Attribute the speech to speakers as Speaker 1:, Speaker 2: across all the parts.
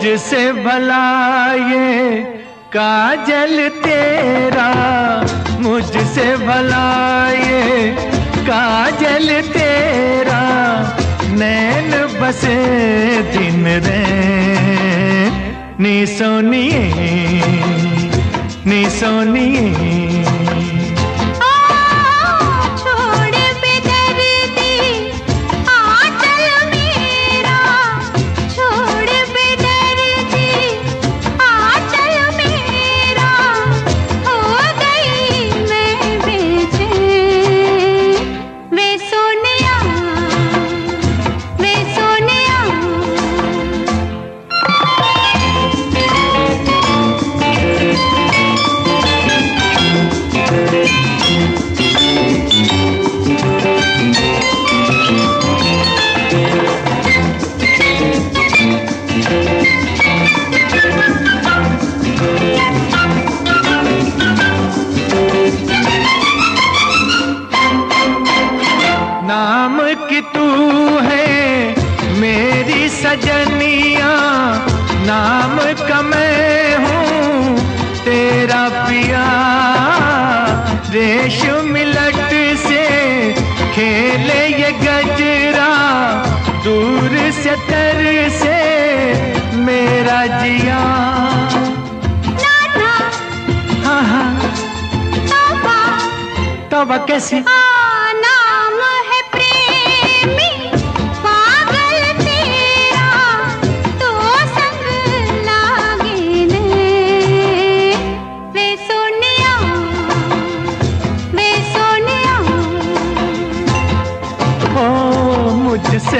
Speaker 1: भला ये काजल तेरा, मुझसे भला ये काजल तेरा। नैन बसे दिन रे, नी सोनिए नी सोनिए। मेरी सजनिया नाम का मैं हूँ तेरा पिया। रेश मिलट से खेले ये गजरा दूर से तर से मेरा जिया। हाँ हाँ। तब कैसी?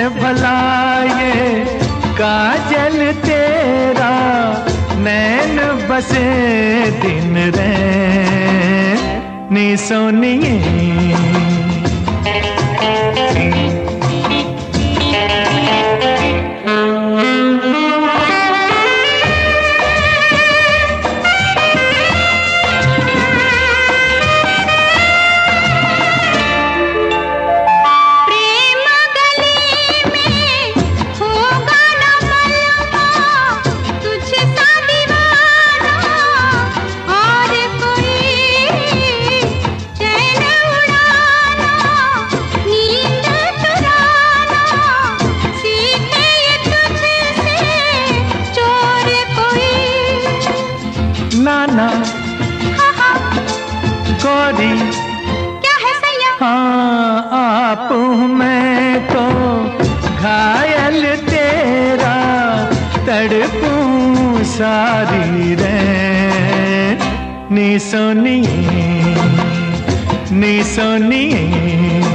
Speaker 1: मुझसे भला ये काजल तेरा नैन बसे दिन रे। नी सोनिए। आप मैं तो घायल तेरा तड़पूं सारी रे। नी सोनिए नी सोनिए।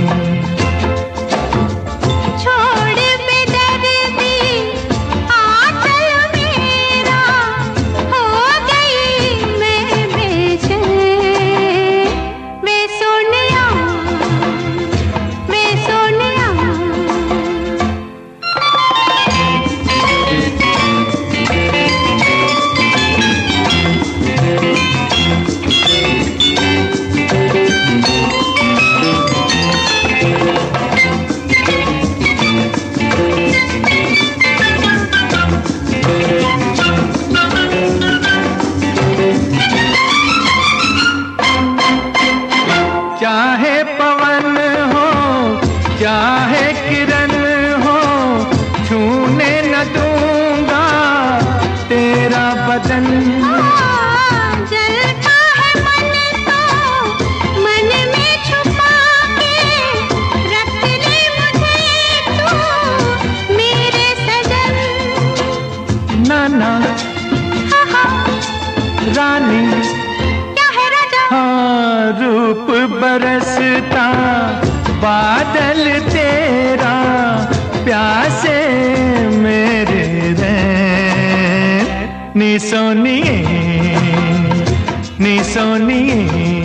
Speaker 1: बरसता बादल तेरा प्यासे मेरे रे नी सोनिए नी सोनिए।